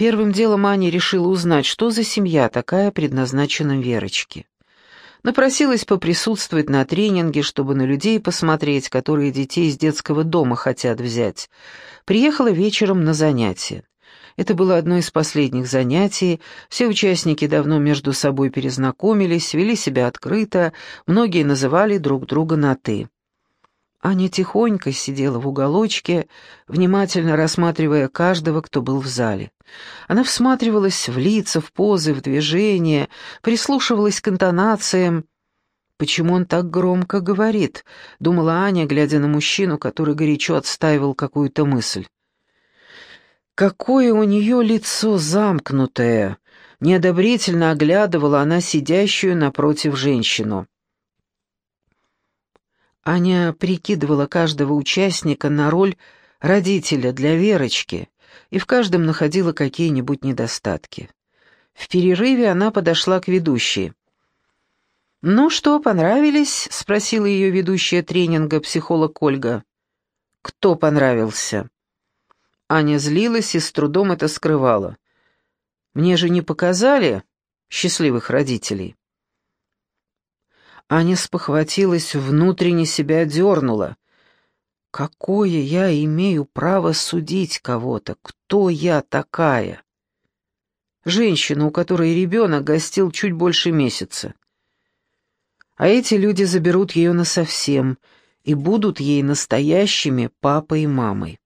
Первым делом Аня решила узнать, что за семья такая предназначена Верочке. Напросилась поприсутствовать на тренинге, чтобы на людей посмотреть, которые детей из детского дома хотят взять. Приехала вечером на занятие. Это было одно из последних занятий, все участники давно между собой перезнакомились, вели себя открыто, многие называли друг друга на «ты». Аня тихонько сидела в уголочке, внимательно рассматривая каждого, кто был в зале. Она всматривалась в лица, в позы, в движения, прислушивалась к интонациям. «Почему он так громко говорит?» — думала Аня, глядя на мужчину, который горячо отстаивал какую-то мысль. «Какое у нее лицо замкнутое!» — неодобрительно оглядывала она сидящую напротив женщину. Аня прикидывала каждого участника на роль родителя для Верочки и в каждом находила какие-нибудь недостатки. В перерыве она подошла к ведущей. «Ну что, понравились?» — спросила ее ведущая тренинга, психолог Ольга. «Кто понравился?» Аня злилась и с трудом это скрывала. «Мне же не показали счастливых родителей?» Аня спохватилась, внутренне себя дернула. «Какое я имею право судить кого-то? Кто я такая?» Женщина, у которой ребенок гостил чуть больше месяца. А эти люди заберут ее насовсем и будут ей настоящими папой и мамой.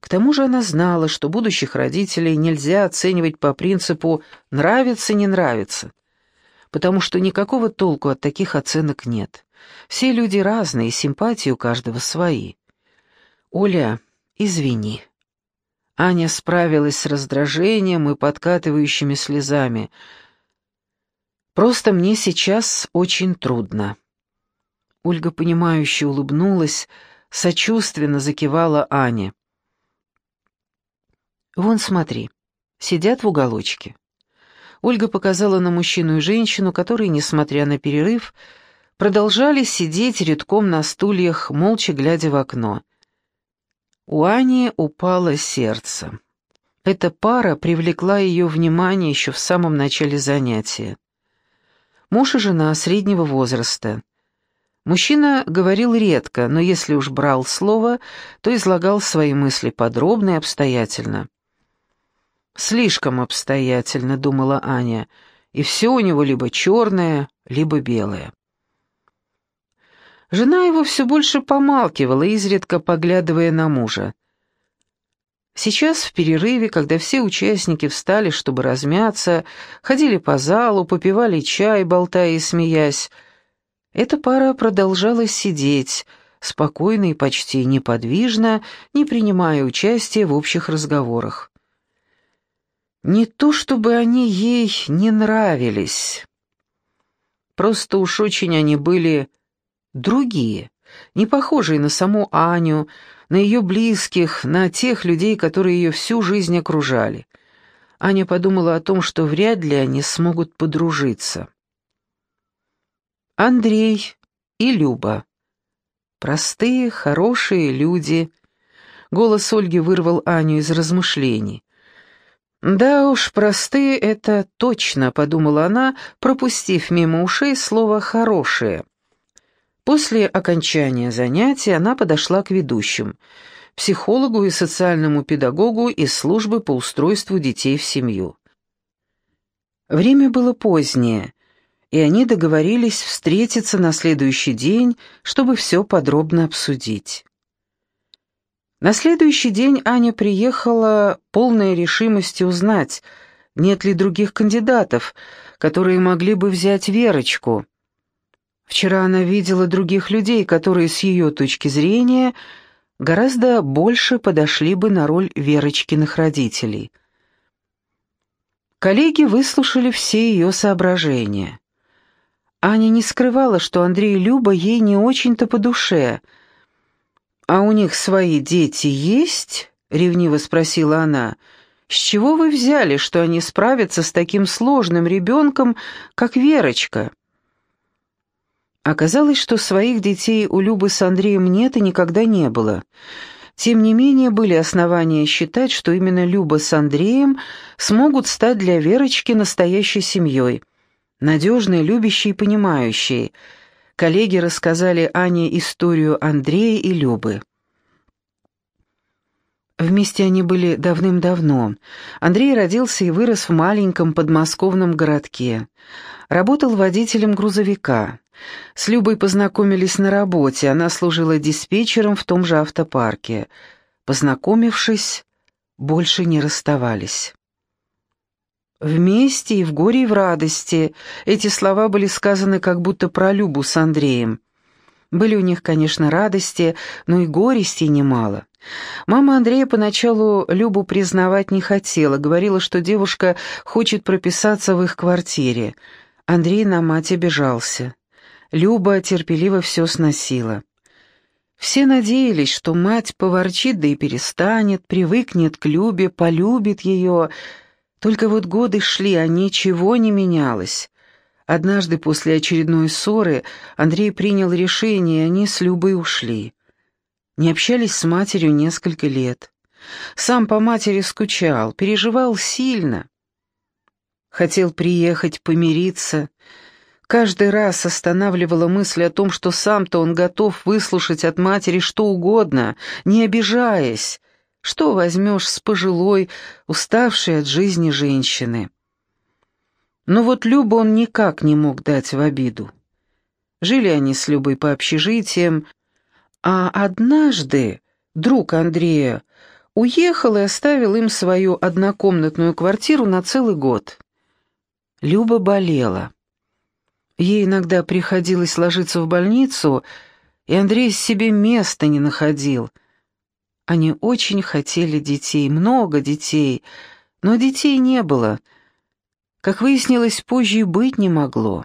К тому же она знала, что будущих родителей нельзя оценивать по принципу «нравится-не нравится», потому что никакого толку от таких оценок нет. Все люди разные, симпатии у каждого свои. «Оля, извини». Аня справилась с раздражением и подкатывающими слезами. «Просто мне сейчас очень трудно». Ольга, понимающе улыбнулась, сочувственно закивала Ане. «Вон смотри, сидят в уголочке. Ольга показала на мужчину и женщину, которые, несмотря на перерыв, продолжали сидеть редком на стульях, молча глядя в окно. У Ани упало сердце. Эта пара привлекла ее внимание еще в самом начале занятия. Муж и жена среднего возраста. Мужчина говорил редко, но если уж брал слово, то излагал свои мысли подробно и обстоятельно. Слишком обстоятельно, думала Аня, и все у него либо черное, либо белое. Жена его все больше помалкивала, изредка поглядывая на мужа. Сейчас, в перерыве, когда все участники встали, чтобы размяться, ходили по залу, попивали чай, болтая и смеясь, эта пара продолжала сидеть, спокойно и почти неподвижно, не принимая участия в общих разговорах. Не то чтобы они ей не нравились. Просто уж очень они были другие, не похожие на саму Аню, на ее близких, на тех людей, которые ее всю жизнь окружали. Аня подумала о том, что вряд ли они смогут подружиться. Андрей и Люба. Простые, хорошие люди. Голос Ольги вырвал Аню из размышлений. «Да уж, простые это точно», — подумала она, пропустив мимо ушей слово «хорошее». После окончания занятия она подошла к ведущим, психологу и социальному педагогу из службы по устройству детей в семью. Время было позднее, и они договорились встретиться на следующий день, чтобы все подробно обсудить. На следующий день Аня приехала полной решимости узнать, нет ли других кандидатов, которые могли бы взять Верочку. Вчера она видела других людей, которые с ее точки зрения гораздо больше подошли бы на роль Верочкиных родителей. Коллеги выслушали все ее соображения. Аня не скрывала, что Андрей Люба ей не очень-то по душе — «А у них свои дети есть?» — ревниво спросила она. «С чего вы взяли, что они справятся с таким сложным ребенком, как Верочка?» Оказалось, что своих детей у Любы с Андреем нет и никогда не было. Тем не менее, были основания считать, что именно Люба с Андреем смогут стать для Верочки настоящей семьей, надежной, любящей и понимающей. Коллеги рассказали Ане историю Андрея и Любы. Вместе они были давным-давно. Андрей родился и вырос в маленьком подмосковном городке. Работал водителем грузовика. С Любой познакомились на работе, она служила диспетчером в том же автопарке. Познакомившись, больше не расставались. «Вместе и в горе, и в радости» — эти слова были сказаны как будто про Любу с Андреем. Были у них, конечно, радости, но и горести немало. Мама Андрея поначалу Любу признавать не хотела, говорила, что девушка хочет прописаться в их квартире. Андрей на мать обижался. Люба терпеливо все сносила. Все надеялись, что мать поворчит да и перестанет, привыкнет к Любе, полюбит ее. Только вот годы шли, а ничего не менялось. Однажды после очередной ссоры Андрей принял решение, и они с Любой ушли. Не общались с матерью несколько лет. Сам по матери скучал, переживал сильно. Хотел приехать, помириться. Каждый раз останавливала мысль о том, что сам-то он готов выслушать от матери что угодно, не обижаясь. Что возьмешь с пожилой, уставшей от жизни женщины? Но вот Любу он никак не мог дать в обиду. Жили они с Любой по общежитиям, а однажды друг Андрея уехал и оставил им свою однокомнатную квартиру на целый год. Люба болела. Ей иногда приходилось ложиться в больницу, и Андрей себе места не находил. Они очень хотели детей, много детей, но детей не было. Как выяснилось, позже и быть не могло.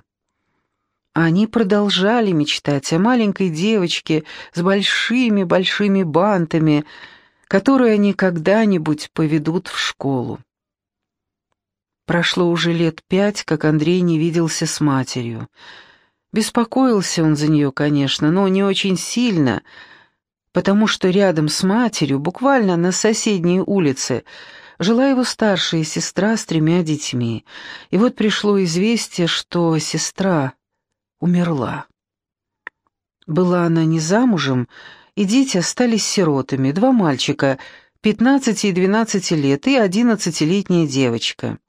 Они продолжали мечтать о маленькой девочке с большими-большими бантами, которую они когда-нибудь поведут в школу. Прошло уже лет пять, как Андрей не виделся с матерью. Беспокоился он за нее, конечно, но не очень сильно, потому что рядом с матерью, буквально на соседней улице, жила его старшая сестра с тремя детьми. И вот пришло известие, что сестра умерла. Была она не замужем, и дети остались сиротами, два мальчика, 15 и 12 лет, и 11-летняя девочка.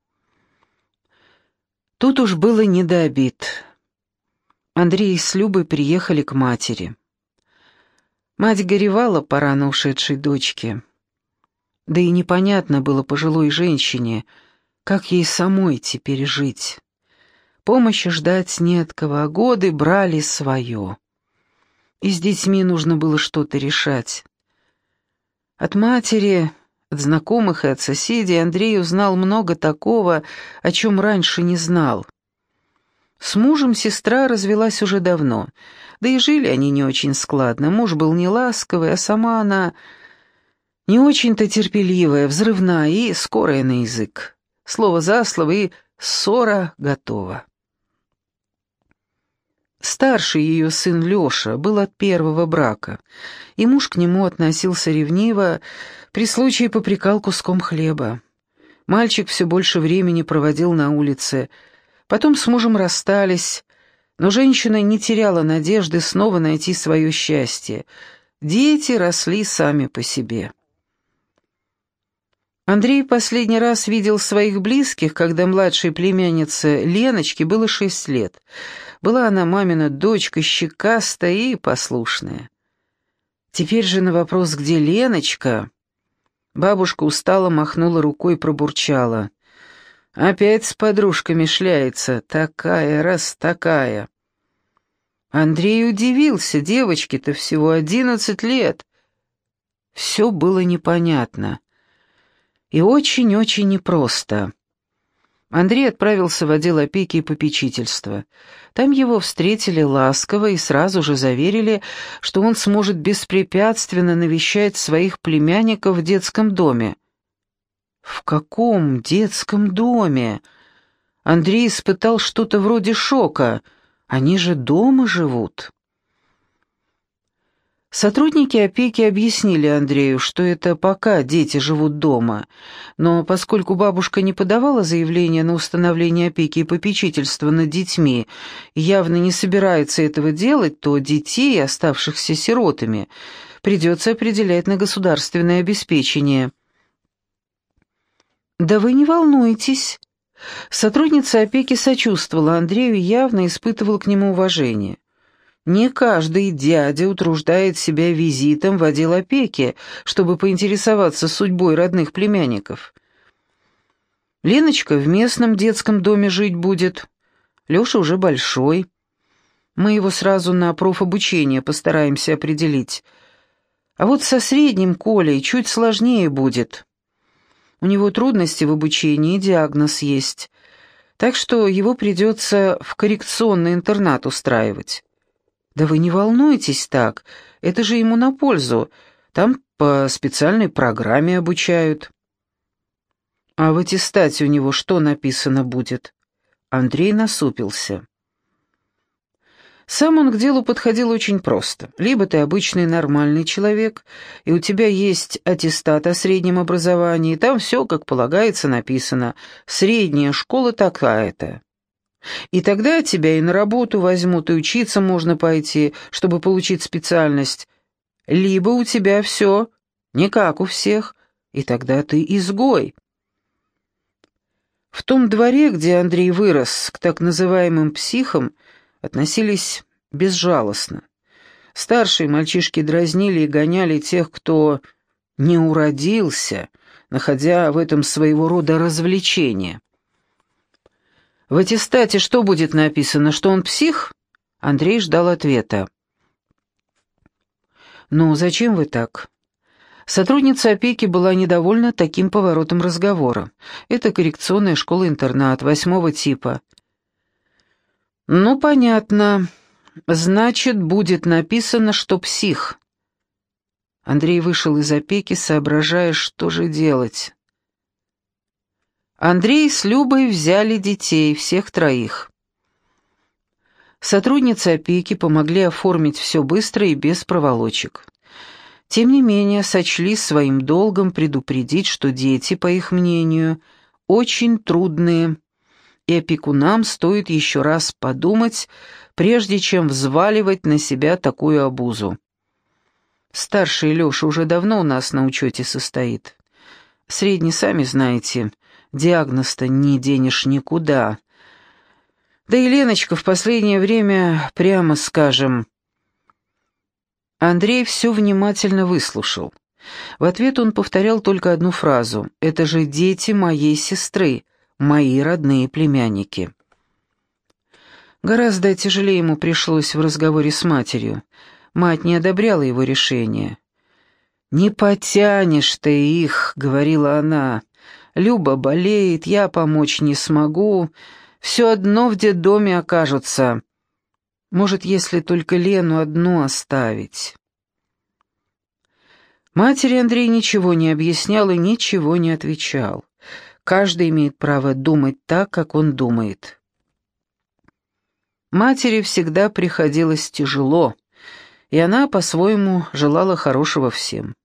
Тут уж было не до обид. Андрей с Любой приехали к матери. Мать горевала по рано ушедшей дочке. Да и непонятно было пожилой женщине, как ей самой теперь жить. Помощи ждать не от кого, а годы брали свое. И с детьми нужно было что-то решать. От матери, от знакомых и от соседей Андрей узнал много такого, о чем раньше не знал. С мужем сестра развелась уже давно, да и жили они не очень складно. Муж был не ласковый, а сама она не очень-то терпеливая, взрывная и скорая на язык. Слово за слово и ссора готова. Старший ее сын Леша был от первого брака, и муж к нему относился ревниво, при случае попрекал куском хлеба. Мальчик все больше времени проводил на улице, потом с мужем расстались, но женщина не теряла надежды снова найти свое счастье. Дети росли сами по себе. Андрей последний раз видел своих близких, когда младшей племяннице Леночке было шесть лет — была она мамина дочка, щекастая и послушная. Теперь же на вопрос «Где Леночка?» Бабушка устало махнула рукой и пробурчала. «Опять с подружками шляется, такая раз такая». Андрей удивился, девочке-то всего одиннадцать лет. Все было непонятно и очень-очень непросто. Андрей отправился в отдел опеки и попечительства. Там его встретили ласково и сразу же заверили, что он сможет беспрепятственно навещать своих племянников в детском доме. В каком детском доме? Андрей испытал что-то вроде шока. Они же дома живут. Сотрудники опеки объяснили Андрею, что это пока дети живут дома, но поскольку бабушка не подавала заявление на установление опеки и попечительства над детьми и явно не собирается этого делать, то детей, оставшихся сиротами, придется определять на государственное обеспечение. «Да вы не волнуйтесь». Сотрудница опеки сочувствовала Андрею и явно испытывала к нему уважение. Не каждый дядя утруждает себя визитом в отдел опеки, чтобы поинтересоваться судьбой родных племянников. Леночка в местном детском доме жить будет. Леша уже большой. Мы его сразу на профобучение постараемся определить. А вот со средним Колей чуть сложнее будет. У него трудности в обучении диагноз есть. Так что его придется в коррекционный интернат устраивать. «Да вы не волнуйтесь так, это же ему на пользу. Там по специальной программе обучают». «А в аттестате у него что написано будет?» Андрей насупился. Сам он к делу подходил очень просто. Либо ты обычный нормальный человек, и у тебя есть аттестат о среднем образовании, там все, как полагается, написано. Средняя школа такая-то. И тогда тебя и на работу возьмут, и учиться можно пойти, чтобы получить специальность. Либо у тебя все не как у всех, и тогда ты изгой. В том дворе, где Андрей вырос, к так называемым психам относились безжалостно. Старшие мальчишки дразнили и гоняли тех, кто не уродился, находя в этом своего рода развлечение. В аттестате что будет написано, что он псих? Андрей ждал ответа. «Ну, зачем вы так?» Сотрудница опеки была недовольна таким поворотом разговора. Это коррекционная школа-интернат восьмого типа. «Ну, понятно. Значит, будет написано, что псих». Андрей вышел из опеки, соображая, что же делать. Андрей с Любой взяли детей, всех троих. Сотрудницы опеки помогли оформить все быстро и без проволочек. Тем не менее, сочли своим долгом предупредить, что дети, по их мнению, очень трудные, и опекунам стоит еще раз подумать, прежде чем взваливать на себя такую обузу. Старший Леша уже давно у нас на учете состоит. Средний, сами знаете, — Диагноз-то не денешь никуда. Да и Леночка в последнее время, прямо скажем... Андрей все внимательно выслушал. В ответ он повторял только одну фразу «Это же дети моей сестры, мои родные племянники». Гораздо тяжелее ему пришлось в разговоре с матерью. Мать не одобряла его решение. «Не потянешь ты их», — говорила она, Люба болеет, я помочь не смогу. Все одно в детдоме окажутся. Может, если только Лену одну оставить. Матери Андрей ничего не объяснял и ничего не отвечал. Каждый имеет право думать так, как он думает. Матери всегда приходилось тяжело, и она по-своему желала хорошего всем.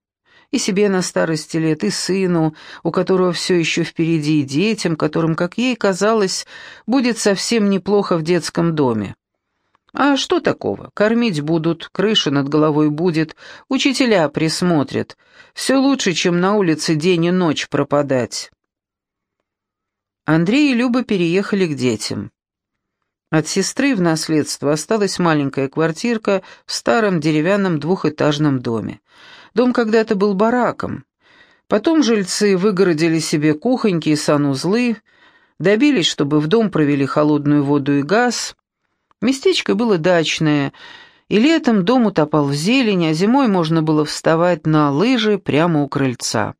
И себе на старости лет, и сыну, у которого все еще впереди, и детям, которым, как ей казалось, будет совсем неплохо в детском доме. А что такого? Кормить будут, крыша над головой будет, учителя присмотрят. Все лучше, чем на улице день и ночь пропадать. Андрей и Люба переехали к детям. От сестры в наследство осталась маленькая квартирка в старом деревянном двухэтажном доме. Дом когда-то был бараком. Потом жильцы выгородили себе кухоньки и санузлы, добились, чтобы в дом провели холодную воду и газ. Местечко было дачное, и летом дом утопал в зелень, а зимой можно было вставать на лыжи прямо у крыльца.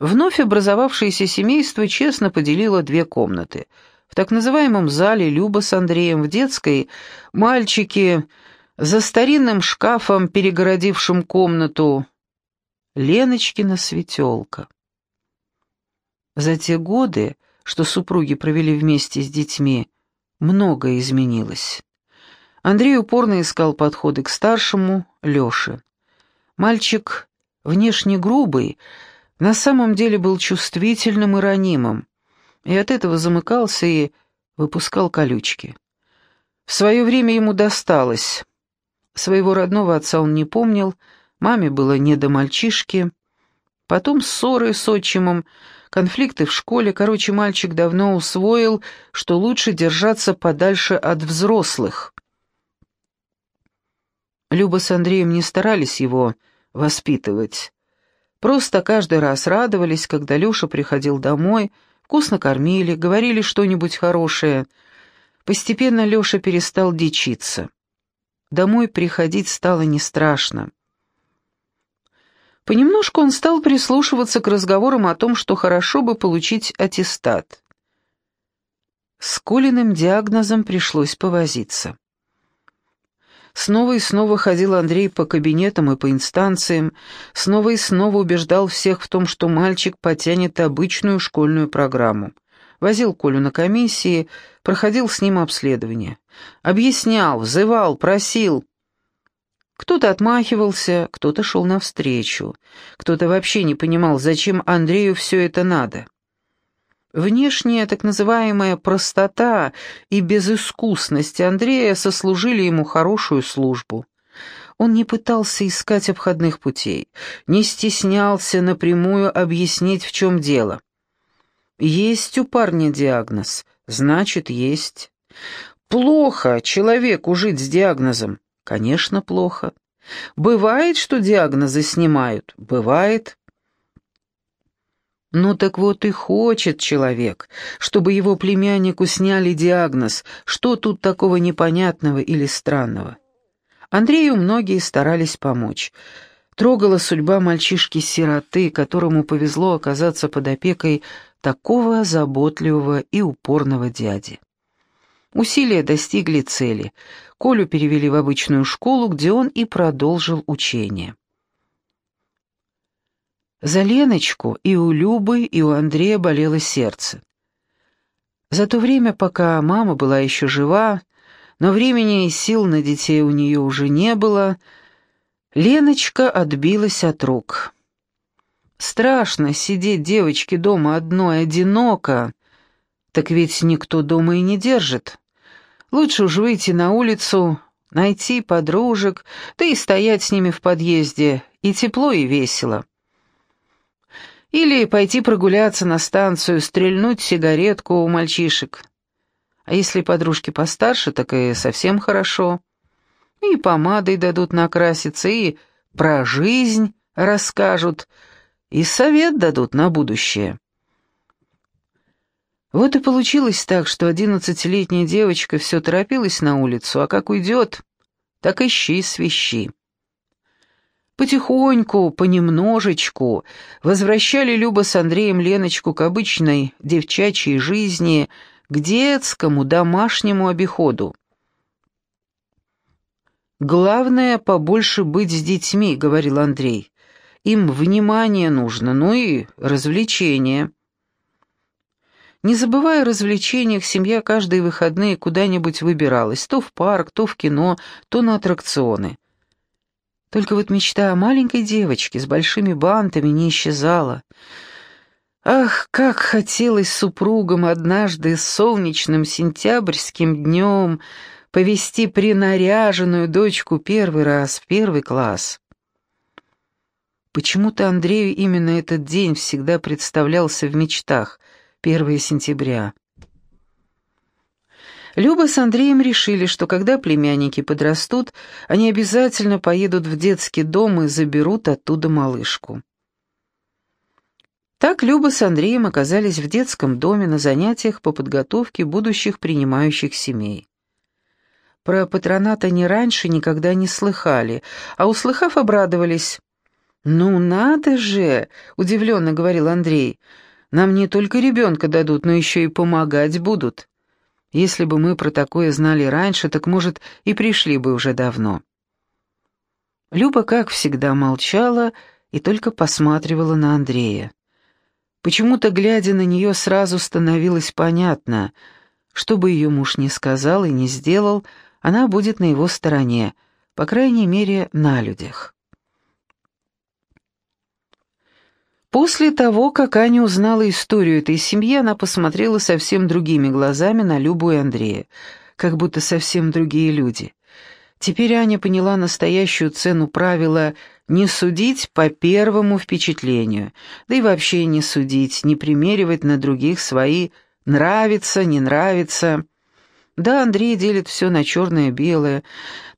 Вновь образовавшееся семейство честно поделило две комнаты. В так называемом зале Люба с Андреем, в детской мальчики за старинным шкафом, перегородившим комнату, Леночкина светелка. За те годы, что супруги провели вместе с детьми, многое изменилось. Андрей упорно искал подходы к старшему, Лёше. Мальчик внешне грубый, на самом деле был чувствительным и ранимым, и от этого замыкался и выпускал колючки. В свое время ему досталось. Своего родного отца он не помнил, маме было не до мальчишки. Потом ссоры с отчимом, конфликты в школе. Короче, мальчик давно усвоил, что лучше держаться подальше от взрослых. Люба с Андреем не старались его воспитывать. Просто каждый раз радовались, когда Леша приходил домой, вкусно кормили, говорили что-нибудь хорошее. Постепенно Леша перестал дичиться. Домой приходить стало не страшно. Понемножку он стал прислушиваться к разговорам о том, что хорошо бы получить аттестат. С Колиным диагнозом пришлось повозиться. Снова и снова ходил Андрей по кабинетам и по инстанциям, снова и снова убеждал всех в том, что мальчик потянет обычную школьную программу. Возил Колю на комиссии, проходил с ним обследование. Объяснял, взывал, просил. Кто-то отмахивался, кто-то шел навстречу, кто-то вообще не понимал, зачем Андрею все это надо. Внешняя так называемая простота и безыскусность Андрея сослужили ему хорошую службу. Он не пытался искать обходных путей, не стеснялся напрямую объяснить, в чем дело. Есть у парня диагноз, значит, есть. Плохо человеку жить с диагнозом. Конечно, плохо. Бывает, что диагнозы снимают? Бывает. Ну так вот и хочет человек, чтобы его племяннику сняли диагноз, что тут такого непонятного или странного. Андрею многие старались помочь. Трогала судьба мальчишки-сироты, которому повезло оказаться под опекой такого заботливого и упорного дяди. Усилия достигли цели. Колю перевели в обычную школу, где он и продолжил учение. За Леночку и у Любы, и у Андрея болело сердце. За то время, пока мама была еще жива, но времени и сил на детей у нее уже не было, Леночка отбилась от рук. Страшно сидеть девочке дома одной, одиноко. Так ведь никто дома и не держит. Лучше уж выйти на улицу, найти подружек, да и стоять с ними в подъезде, и тепло, и весело. Или пойти прогуляться на станцию, стрельнуть сигаретку у мальчишек. А если подружки постарше, так и совсем хорошо. И помадой дадут накраситься, и про жизнь расскажут, и совет дадут на будущее. Вот и получилось так, что одиннадцатилетняя девочка все торопилась на улицу, а как уйдет, так ищи свищи. Потихоньку, понемножечку возвращали Люба с Андреем Леночку к обычной девчачьей жизни, к детскому домашнему обиходу. «Главное, побольше быть с детьми», — говорил Андрей. «Им внимание нужно, ну и развлечения». Не забывая о развлечениях, семья каждые выходные куда-нибудь выбиралась, то в парк, то в кино, то на аттракционы. Только вот мечта о маленькой девочке с большими бантами не исчезала. Ах, как хотелось супругам однажды солнечным сентябрьским днем повести принаряженную дочку первый раз в первый класс. Почему-то Андрею именно этот день всегда представлялся в мечтах, 1 сентября. Люба с Андреем решили, что когда племянники подрастут, они обязательно поедут в детский дом и заберут оттуда малышку. Так Люба с Андреем оказались в детском доме на занятиях по подготовке будущих принимающих семей. Про патронат они раньше никогда не слыхали, а услыхав, обрадовались. «Ну надо же!» — удивленно говорил Андрей. «Нам не только ребенка дадут, но еще и помогать будут». Если бы мы про такое знали раньше, так, может, и пришли бы уже давно. Люба, как всегда, молчала и только посматривала на Андрея. Почему-то, глядя на нее, сразу становилось понятно, что бы ее муж ни сказал и не сделал, она будет на его стороне, по крайней мере, на людях. После того, как Аня узнала историю этой семьи, она посмотрела совсем другими глазами на Любу и Андрея, как будто совсем другие люди. Теперь Аня поняла настоящую цену правила «не судить по первому впечатлению», да и вообще не судить, не примеривать на других свои «нравится», «не нравится». Да, Андрей делит все на черное-белое,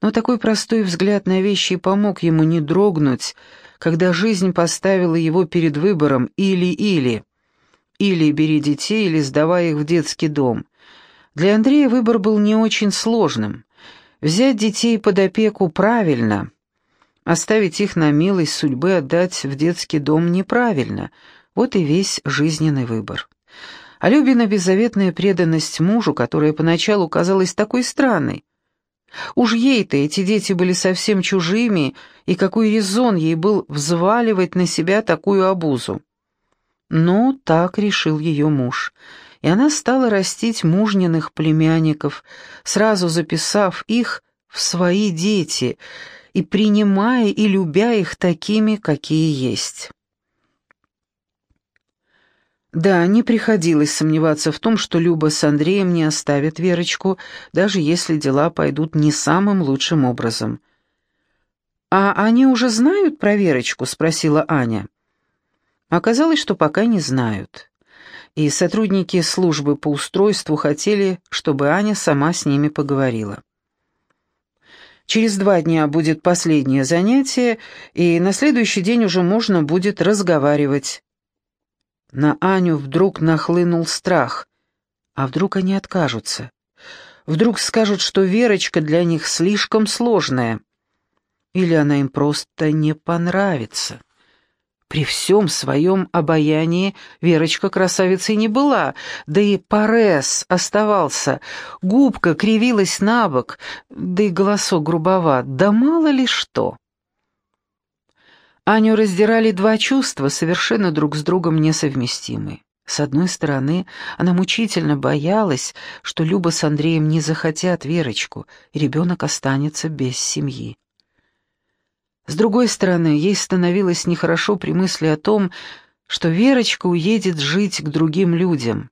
но такой простой взгляд на вещи помог ему не дрогнуть, когда жизнь поставила его перед выбором или-или. Или бери детей, или сдавай их в детский дом. Для Андрея выбор был не очень сложным. Взять детей под опеку правильно, оставить их на милость судьбы отдать в детский дом неправильно. Вот и весь жизненный выбор. А Любина беззаветная преданность мужу, которая поначалу казалась такой странной, Уж ей-то эти дети были совсем чужими, и какой резон ей был взваливать на себя такую обузу. Но так решил ее муж, и она стала растить мужниных племянников, сразу записав их в свои дети и принимая и любя их такими, какие есть. Да, не приходилось сомневаться в том, что Люба с Андреем не оставят Верочку, даже если дела пойдут не самым лучшим образом. «А они уже знают про Верочку?» — спросила Аня. Оказалось, что пока не знают. И сотрудники службы по устройству хотели, чтобы Аня сама с ними поговорила. Через два дня будет последнее занятие, и на следующий день уже можно будет разговаривать. На Аню вдруг нахлынул страх. А вдруг они откажутся? Вдруг скажут, что Верочка для них слишком сложная? Или она им просто не понравится? При всем своем обаянии Верочка красавицей не была, да и Парес оставался, губка кривилась на бок, да и голосок грубоват, да мало ли что. Аню раздирали два чувства, совершенно друг с другом несовместимые. С одной стороны, она мучительно боялась, что Люба с Андреем не захотят Верочку, и ребенок останется без семьи. С другой стороны, ей становилось нехорошо при мысли о том, что Верочка уедет жить к другим людям.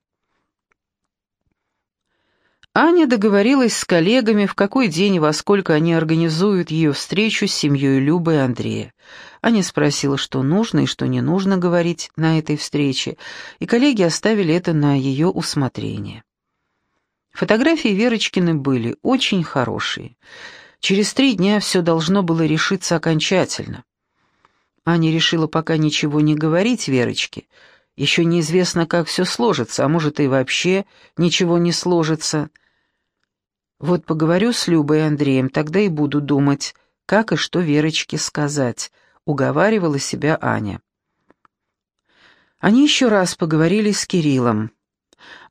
Аня договорилась с коллегами, в какой день и во сколько они организуют ее встречу с семьей Любы и Андрея. Аня спросила, что нужно и что не нужно говорить на этой встрече, и коллеги оставили это на ее усмотрение. Фотографии Верочкины были очень хорошие. Через три дня все должно было решиться окончательно. Аня решила пока ничего не говорить Верочке. Еще неизвестно, как все сложится, а может и вообще ничего не сложится. Вот поговорю с Любой и Андреем, тогда и буду думать, как и что Верочке сказать, уговаривала себя Аня. Они еще раз поговорили с Кириллом.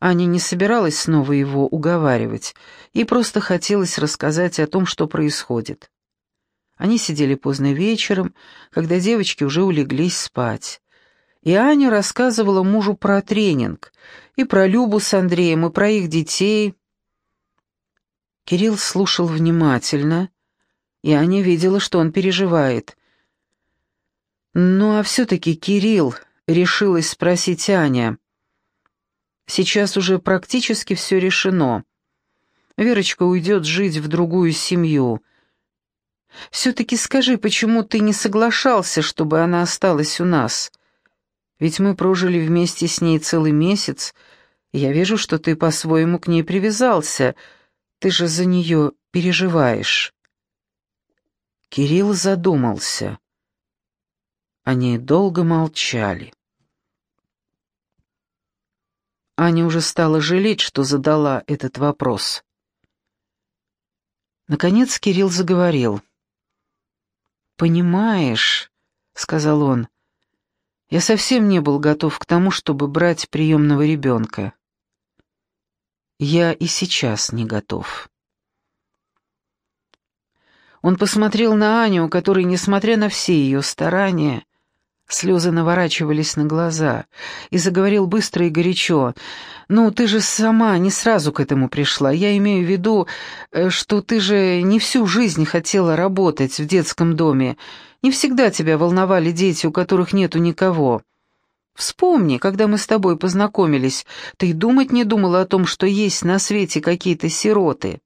Аня не собиралась снова его уговаривать, и просто хотелось рассказать о том, что происходит. Они сидели поздно вечером, когда девочки уже улеглись спать. И Аня рассказывала мужу про тренинг, и про Любу с Андреем, и про их детей, Кирилл слушал внимательно, и Аня видела, что он переживает. «Ну а все-таки, Кирилл», — решилась спросить Аня, — «сейчас уже практически все решено. Верочка уйдет жить в другую семью. Все-таки скажи, почему ты не соглашался, чтобы она осталась у нас? Ведь мы прожили вместе с ней целый месяц, и я вижу, что ты по-своему к ней привязался». Ты же за нее переживаешь». Кирилл задумался. Они долго молчали. Аня уже стала жалеть, что задала этот вопрос. Наконец Кирилл заговорил. «Понимаешь», — сказал он, — «я совсем не был готов к тому, чтобы брать приемного ребенка. Я и сейчас не готов. Он посмотрел на Аню, которой, несмотря на все ее старания, Слезы наворачивались на глаза, и заговорил быстро и горячо. «Ну, ты же сама не сразу к этому пришла. Я имею в виду, э, что ты же не всю жизнь хотела работать в детском доме. Не всегда тебя волновали дети, у которых нету никого. Вспомни, когда мы с тобой познакомились, ты думать не думала о том, что есть на свете какие-то сироты».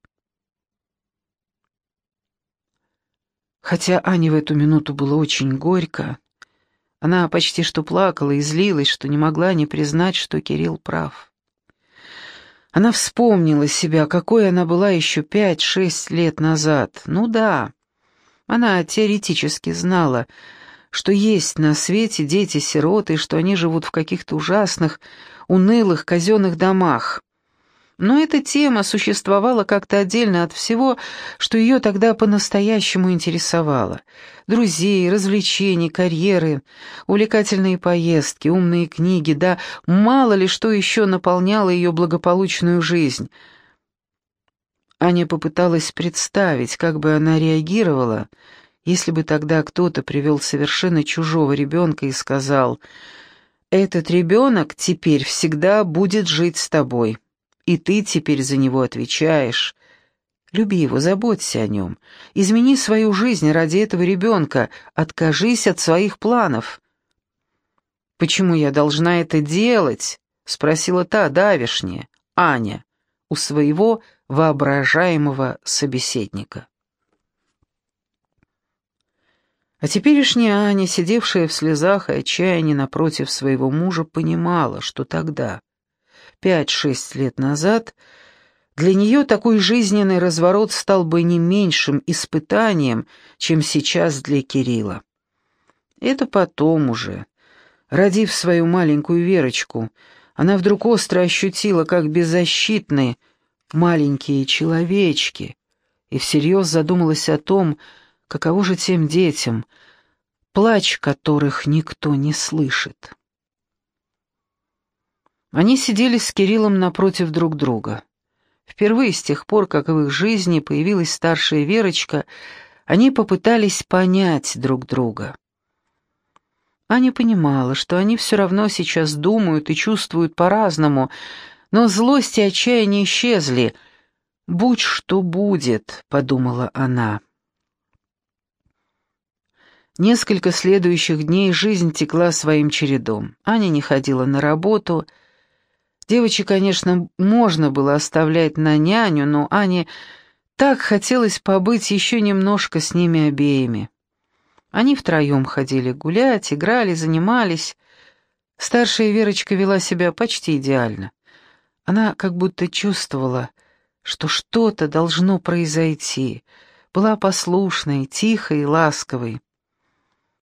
Хотя Ане в эту минуту было очень горько, она почти что плакала и злилась, что не могла не признать, что Кирилл прав. Она вспомнила себя, какой она была еще пять-шесть лет назад. Ну да, она теоретически знала, что есть на свете дети-сироты, что они живут в каких-то ужасных, унылых казенных домах. Но эта тема существовала как-то отдельно от всего, что ее тогда по-настоящему интересовало. Друзей, развлечений, карьеры, увлекательные поездки, умные книги, да мало ли что еще наполняло ее благополучную жизнь. Аня попыталась представить, как бы она реагировала, если бы тогда кто-то привел совершенно чужого ребенка и сказал «Этот ребенок теперь всегда будет жить с тобой» и ты теперь за него отвечаешь. Люби его, заботься о нем. Измени свою жизнь ради этого ребенка, откажись от своих планов». «Почему я должна это делать?» — спросила та давешняя, Аня, у своего воображаемого собеседника. А теперешняя Аня, сидевшая в слезах и отчаянии напротив своего мужа, понимала, что тогда, пять-шесть лет назад, для нее такой жизненный разворот стал бы не меньшим испытанием, чем сейчас для Кирилла. Это потом уже. Родив свою маленькую Верочку, она вдруг остро ощутила, как беззащитны маленькие человечки, и всерьез задумалась о том, каково же тем детям, плач которых никто не слышит. Они сидели с Кириллом напротив друг друга. Впервые с тех пор, как в их жизни появилась старшая Верочка, они попытались понять друг друга. Аня понимала, что они все равно сейчас думают и чувствуют по-разному, но злость и отчаяние исчезли. «Будь что будет», — подумала она. Несколько следующих дней жизнь текла своим чередом. Аня не ходила на работу, — Девочек, конечно, можно было оставлять на няню, но Ане так хотелось побыть еще немножко с ними обеими. Они втроем ходили гулять, играли, занимались. Старшая Верочка вела себя почти идеально. Она как будто чувствовала, что что-то должно произойти, была послушной, тихой и ласковой.